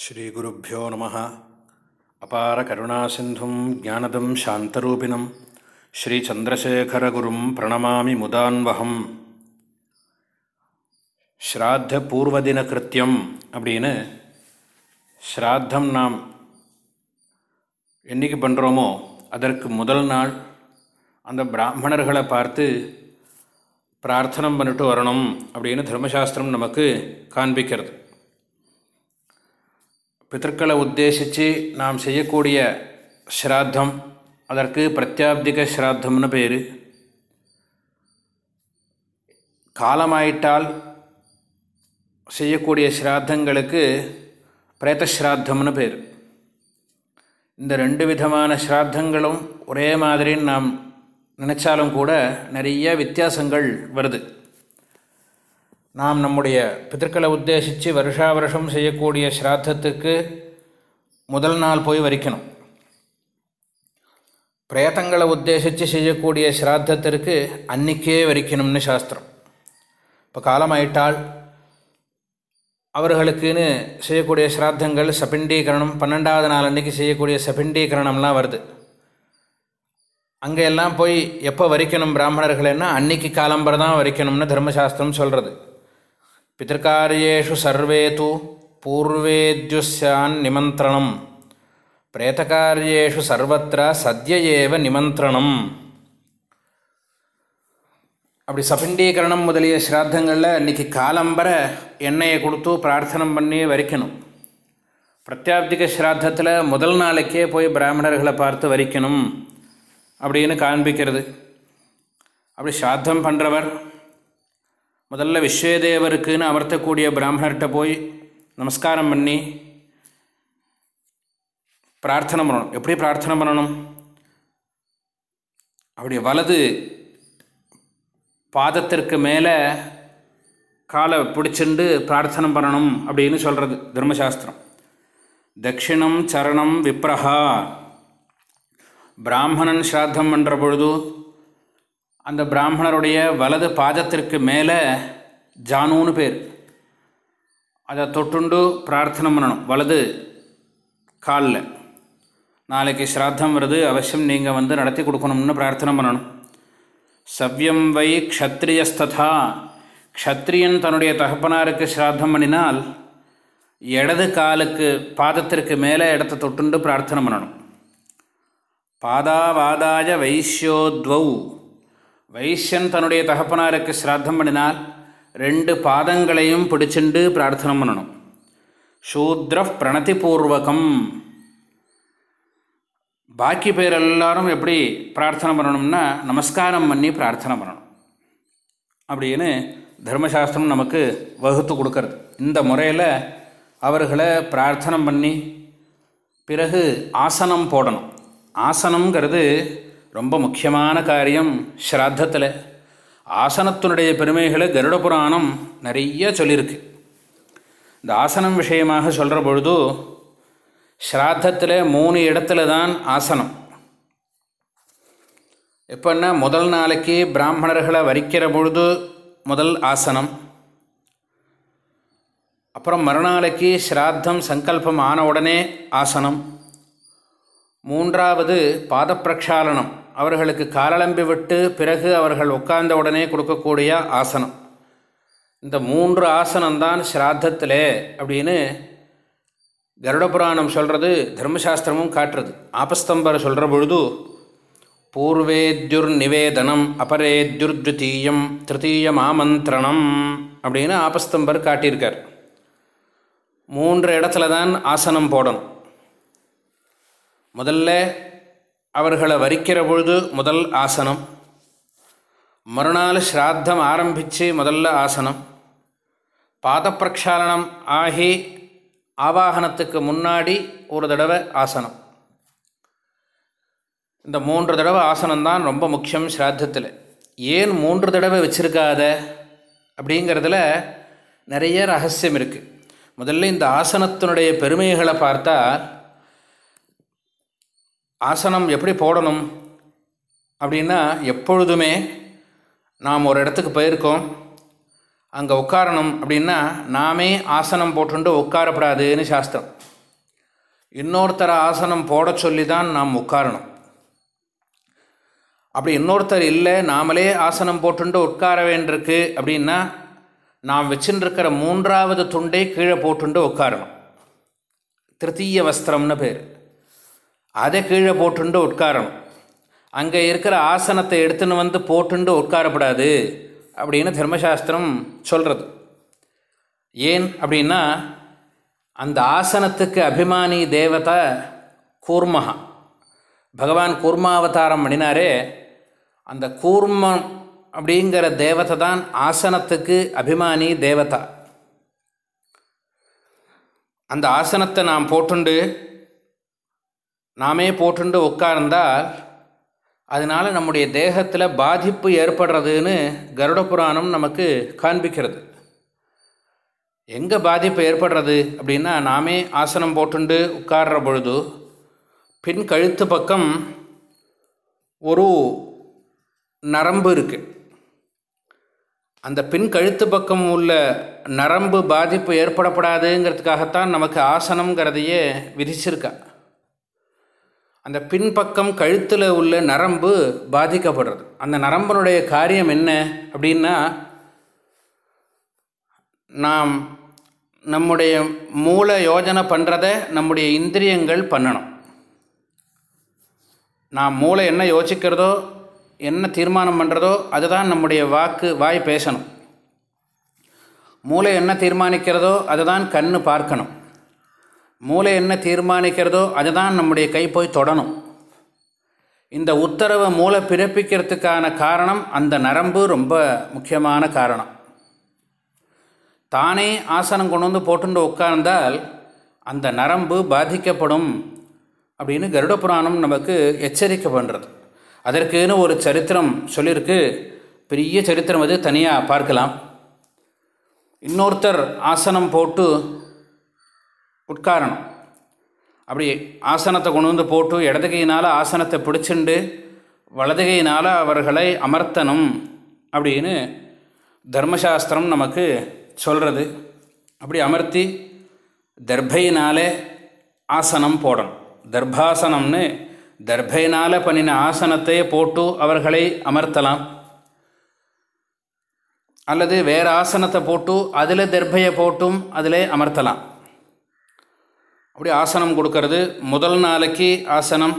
ஸ்ரீகுருப்போ நம. அபார கருணாசிந்தும் ஜானதம் சாந்தரூபிணம். ஸ்ரீச்சந்திரசேகரகுரும் பிரணமாமி முதான்வகம். ஸ்ராத்த பூர்வதின கிருத்தியம் அப்படின்னு ஸ்ராத்தம் நாம் என்றைக்கு பண்ணுறோமோ அதற்கு முதல் நாள் அந்த பிராமணர்களை பார்த்து பிரார்த்தனம் பண்ணிட்டு வரணும் அப்படின்னு தர்மசாஸ்திரம் நமக்கு காண்பிக்கிறது. பித்தர்களை உத்தேசித்து நாம் செய்யக்கூடிய ஸ்ராத்தம் அதற்கு பிரத்யாப்திக ஸ்ராத்தம்னு பேர். காலமாயிட்டால் செய்யக்கூடிய ஸ்ராத்தங்களுக்கு பிரேத்தஸ்ராத்தம்னு பேர். இந்த ரெண்டு விதமான ஸ்ராத்தங்களும் ஒரே மாதிரின்னு நாம் நினச்சாலும் கூட நிறைய வித்தியாசங்கள் வருது. நாம் நம்முடைய பித்தர்களை உத்தேசித்து வருஷா வருஷம் செய்யக்கூடிய ஸ்ராத்தத்துக்கு முதல் நாள் போய் வரிக்கணும். பிரேத்தங்களை உத்தேசித்து செய்யக்கூடிய ஸ்ராத்தத்திற்கு அன்னிக்கே வரிக்கணும்னு சாஸ்திரம். இப்போ காலமாயிட்டால் அவர்களுக்குன்னு செய்யக்கூடிய ஸ்ராத்தங்கள் சபிண்டீகரணம் பன்னெண்டாவது நாள் அன்றைக்கி செய்யக்கூடிய சபிண்டீகரணம்லாம் வருது. அங்கே எல்லாம் போய் எப்போ வரிக்கணும் பிராமணர்கள்னா அன்னைக்கு காலம்பரை தான் வரிக்கணும்னு தர்மசாஸ்திரம் சொல்கிறது பிதற்காரியேஷு சர்வே தூ பூர்வேத்யுஸ்யான் நிமந்திரணம் பிரேத்தகாரியேஷு சர்வத்திர சத்ய ஏவ நிமந்திரணம் அப்படி சபிண்டீகரணம் முதலிய ஸ்ராத்தங்களில் இன்றைக்கி காலம்பர எண்ணெயை கொடுத்து பிரார்த்தனம் பண்ணி வரிக்கணும் பிரத்யாப்திக ஸ்ராத்தத்தில் முதல் நாளைக்கே போய் பிராமணர்களை பார்த்து வரிக்கணும் அப்படின்னு காண்பிக்கிறது அப்படி ஸ்ராத்தம் பண்ணுறவர் முதல்ல விஸ்வதேவருக்குன்னு அமர்த்தக்கூடிய பிராமணர்கிட்ட போய் நமஸ்காரம் பண்ணி பிரார்த்தனை பண்ணணும். எப்படி பிரார்த்தனை பண்ணணும்? அப்படி வலது பாதத்திற்கு மேலே காலை பிடிச்சிண்டு பிரார்த்தனை பண்ணணும் அப்படின்னு சொல்கிறது தர்மசாஸ்திரம். தட்சிணம் சரணம் விப்ரஹா. பிராமணன் ஸ்ராத்தம் பண்ணுற பொழுது அந்த பிராமணருடைய வலது பாதத்திற்கு மேலே ஜானுன்னு பேர். அதை தொட்டுண்டு பிரார்த்தனை பண்ணணும். வலது காலில். நாளைக்கு ஸ்ராத்தம் வருது அவசியம் நீங்கள் வந்து நடத்தி கொடுக்கணும்னு பிரார்த்தனை பண்ணணும். சவ்யம் வை க்ஷத்ரியஸ்ததா. க்ஷத்ரியன் தன்னுடைய தகப்பனாருக்கு ஸ்ராத்தம் பண்ணினால் இடது காலுக்கு பாதத்திற்கு மேலே இடத்த தொட்டுண்டு பிரார்த்தனை பண்ணணும். பாதாவாதாய வைஷ்யோத்வௌ. வைஷ்யன் தன்னுடைய தகப்பனாருக்கு ஸ்ராத்தம் பண்ணினால் ரெண்டு பாதங்களையும் பிடிச்சுண்டு பிரார்த்தனை பண்ணணும். சூத்ர பிரணதிபூர்வகம். பாக்கி பேர் எல்லாரும் எப்படி பிரார்த்தனை பண்ணணும்னா நமஸ்காரம் பண்ணி பிரார்த்தனை பண்ணணும். அப்படின்னு தர்மசாஸ்திரம் நமக்கு வகுத்து கொடுக்கறது. இந்த முறையில் அவர்களை பிரார்த்தனை பண்ணி பிறகு ஆசனம் போடணும். ஆசனங்கிறது ரொம்ப முக்கியமான காரியம் ஸ்ராத்தத்தில். ஆசனத்தினுடைய பெருமைகளை கருட புராணம் நிறைய சொல்லியிருக்கு இந்த ஆசனம் விஷயமாக சொல்கிற பொழுது ஸ்ராத்தத்தில் மூணு இடத்துல தான் ஆசனம். எப்போன்னா முதல் நாளைக்கு பிராமணர்களை வரிக்கிற பொழுது முதல் ஆசனம். அப்புறம் மறுநாளைக்கு ஸ்ராத்தம் சங்கல்பம் ஆன உடனே ஆசனம். மூன்றாவது பாதப்பிரக்ஷாலனம். அவர்களுக்கு காலளம்பி விட்டு பிறகு அவர்கள் உட்கார்ந்த உடனே கொடுக்கக்கூடிய ஆசனம். இந்த மூன்று ஆசனம்தான் ஸ்ராத்தத்திலே அப்படின்னு கருடபுராணம் சொல்கிறது தர்மசாஸ்திரமும் காட்டுறது. ஆபஸ்தம்பர் சொல்கிற பொழுது பூர்வேத்யுர் நிவேதனம் அபரேத்யுர் திருத்தீயம் திருத்தீயம் ஆமந்திரணம் அப்படின்னு ஆபஸ்தம்பர் காட்டியிருக்கார். மூன்று இடத்துல தான் ஆசனம் போடணும். முதல்ல அவர்களை வரிக்கிற பொழுது முதல் ஆசனம். மறுநாள் ஸ்ராத்தம் ஆரம்பித்து முதல்ல ஆசனம். பாதப்பிரக்ஷாலனம் ஆகி ஆவாகனத்துக்கு முன்னாடி ஒரு தடவை ஆசனம். இந்த மூன்று தடவை ஆசனம்தான் ரொம்ப முக்கியம் ஸ்ராத்தத்தில். ஏன் மூன்று தடவை வச்சுருக்காத? அப்படிங்கிறதுல நிறைய ரகசியம் இருக்குது முதல்ல இந்த ஆசனத்தினுடைய பெருமைகளை பார்த்தா ஆசனம் எப்படி போடணும் அப்படின்னா எப்பொழுதுமே நாம் ஒரு இடத்துக்கு போயிருக்கோம். அங்கே உட்காரணும் அப்படின்னா நாமே ஆசனம் போட்டுண்டு உட்காரப்படாதுன்னு சாஸ்திரம். இன்னொருத்தர் ஆசனம் போட சொல்லி தான் நாம் உட்காரணும். அப்படி இன்னொருத்தர் இல்லை நாமளே ஆசனம் போட்டுண்டு உட்கார வேண்டியிருக்கு அப்படின்னா நாம் வச்சுருக்கிற மூன்றாவது துண்டை கீழே போட்டுண்டு உட்காரணும். திருத்தீய வஸ்திரம்னு பேர். அதை கீழே போட்டுண்டு உட்காரணும். அங்கே இருக்கிற ஆசனத்தை எடுத்துன்னு வந்து போட்டுண்டு உட்காரப்படாது அப்படின்னு தர்மசாஸ்திரம் சொல்கிறது ஏன் அப்படின்னா அந்த ஆசனத்துக்கு அபிமானி தேவதை கூர்மஹா. பகவான் கூர்மாவதாரம் பண்ணினாரே அந்த கூர்மம் அப்படிங்கிற தேவதை தான் ஆசனத்துக்கு அபிமானி தேவதா. அந்த ஆசனத்தை நாம் போட்டுண்டு நாமே போட்டுண்டு உட்கார்ந்தால் அதனால் நம்முடைய தேகத்தில் பாதிப்பு ஏற்படுறதுன்னு கருட புராணம் நமக்கு காண்பிக்கிறது. எங்கே பாதிப்பு ஏற்படுறது அப்படின்னா நாமே ஆசனம் போட்டுண்டு உட்கார்ற பொழுது பின் கழுத்து பக்கம் ஒரு நரம்பு இருக்குது அந்த பின் கழுத்து பக்கம் உள்ள நரம்பு பாதிப்பு ஏற்படப்படாதுங்கிறதுக்காகத்தான் நமக்கு ஆசனங்கிறதையே விதிச்சிருக்கா. அந்த பின்பக்கம் கழுத்தில் உள்ள நரம்பு பாதிக்கப்படுறது. அந்த நரம்பனுடைய காரியம் என்ன அப்படின்னா நாம் நம்முடைய மூல யோஜனை பண்ணுறத நம்முடைய இந்திரியங்கள் பண்ணணும். நாம் மூளை என்ன யோசிக்கிறதோ என்ன தீர்மானம் பண்ணுறதோ அதுதான் நம்முடைய வாக்கு வாய் பேசணும். மூளை என்ன தீர்மானிக்கிறதோ அதுதான் கண் பார்க்கணும். மூளை என்ன தீர்மானிக்கிறதோ அதுதான் நம்முடைய கை போய் தொடணும். இந்த உத்தரவை மூளை பிறப்பிக்கிறதுக்கான காரணம் அந்த நரம்பு ரொம்ப முக்கியமான காரணம். தானே ஆசனம் கொண்டு வந்து போட்டுண்டு உட்கார்ந்தால் அந்த நரம்பு பாதிக்கப்படும் அப்படின்னு கருட புராணம் நமக்கு எச்சரிக்கை பண்ணுறது அதற்குன்னு ஒரு சரித்திரம் சொல்லியிருக்கு பெரிய சரித்திரம் அது தனியாக பார்க்கலாம். இன்னொருத்தர் ஆசனம் போட்டு உட்காரணும். அப்படி ஆசனத்தை கொண்டு வந்து போட்டு இடதுகையினால் ஆசனத்தை பிடிச்சிண்டு வலதுகையினால் அவர்களை அமர்த்தணும் அப்படின்னு தர்மசாஸ்திரம் நமக்கு சொல்கிறது அப்படி அமர்த்தி தர்பையினாலே ஆசனம் போடணும். தர்பாசனம்னு தர்பையினால் பண்ணின ஆசனத்தை போட்டு அவர்களை அமர்த்தலாம். அல்லது வேறு ஆசனத்தை போட்டு அதில் தர்பையை போட்டும் அதில் அமர்த்தலாம். அப்படி ஆசனம் கொடுக்கறது. முதல் நாளைக்கு ஆசனம்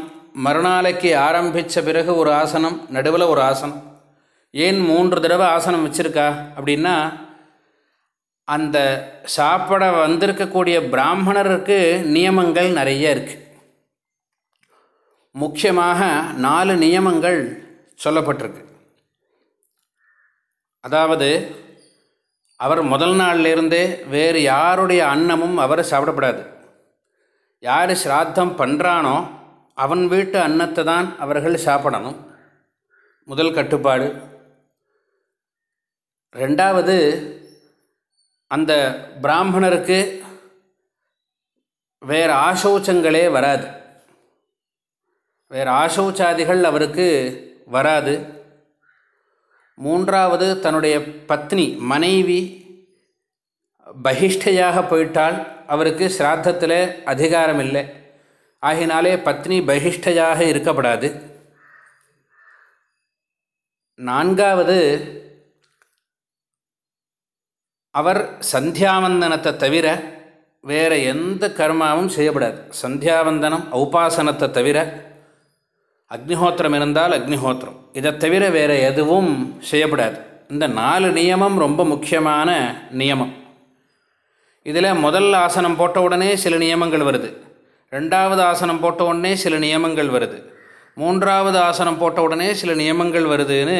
மறுநாளைக்கு ஆரம்பித்த பிறகு ஒரு ஆசனம் நடுவில் ஒரு ஆசனம். ஏன் மூன்று தடவை ஆசனம் வச்சுருக்கா? அப்படின்னா அந்த சாப்பிட வந்திருக்கக்கூடிய பிராமணருக்கு நியமங்கள் நிறைய இருக்குது முக்கியமாக நாலு நியமங்கள் சொல்லப்பட்டிருக்கு. அதாவது அவர் முதல் நாள்லேருந்தே வேறு யாருடைய அன்னமும் அவர் சாப்பிடப்படாது. யார் ஸ்ராத்தம் பண்ணுறானோ அவன் வீட்டு அன்னத்தை தான் அவர்கள் சாப்பிடணும். முதல் கட்டுப்பாடு. ரெண்டாவது அந்த பிராமணருக்கு வேறு ஆசௌச்சங்களே வராது. வேறு ஆசௌச்சாதிகள் அவருக்கு வராது. மூன்றாவது தன்னுடைய பத்னி மனைவி பகிஷ்டையாக போயிட்டால் அவருக்கு ஸ்ராத்தத்தில் அதிகாரம் இல்லை ஆகினாலே பத்னி பகிஷ்டையாக இருக்கப்படாது. நான்காவது அவர் சந்தியாவந்தனத்தை தவிர வேறு எந்த கர்மாவும் செய்யப்படாது. சந்தியாவந்தனம் ஔபாசனத்தை தவிர அக்னிஹோத்திரம் இருந்தால் அக்னிஹோத்திரம். இதை தவிர வேறு எதுவும் செய்யப்படாது. இந்த நாலு நியமம் ரொம்ப முக்கியமான நியமம். இதில் முதல் ஆசனம் போட்ட உடனே சில நியமங்கள் வருது. ரெண்டாவது ஆசனம் போட்ட உடனே சில நியமங்கள் வருது. மூன்றாவது ஆசனம் போட்ட உடனே சில நியமங்கள் வருதுன்னு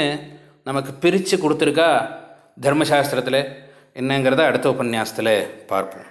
நமக்கு பிரித்து கொடுத்துருக்கா தர்மசாஸ்திரத்தில். என்னங்கிறத அடுத்த உபன்யாசத்தில் பார்ப்போம்.